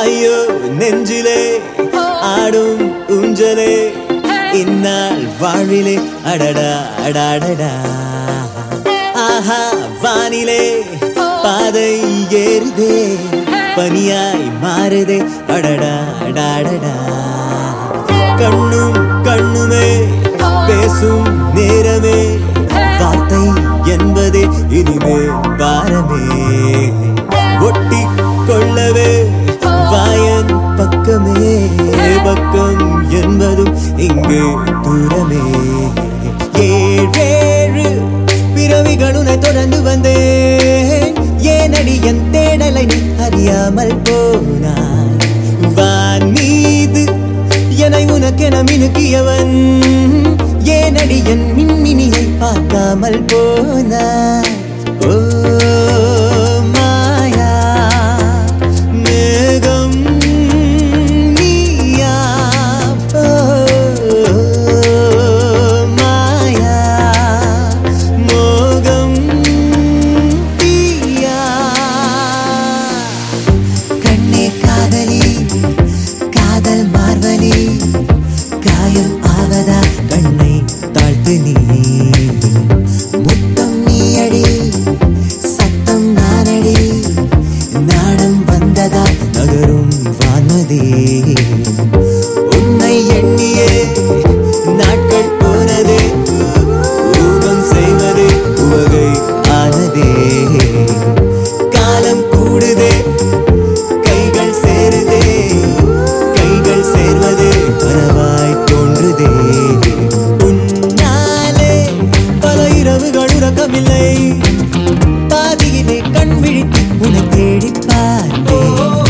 ஐயோ நெஞ்சிலே ஆடும் ஊஞ்சலே. இந்நாள் வாழ்விலே அடடா அடாடடா ஆஹா வானிலே பாதை ஏறுதே. பனியாய் மாறுதே. அடடா அடாடடா கண்ணும் கண்ணுமே பேசும் நேரமே. வார்த்தை என்பதே இனிமே பாரமே. ஒட்டி கொள்ளவே பிறவிகளுனை தொடர்ந்து வந்தேன். ஏனடி என் தேடலை நீ அறியாமல் போனாய். வான் மீது என்னை உனக்கென மினுக்கியவன். ஏனடி என் மின்மினியை பார்க்காமல் போனாய். இல்லை பாதியிலே கண் விழித்து உன்னை தேடி பார்த்தேன்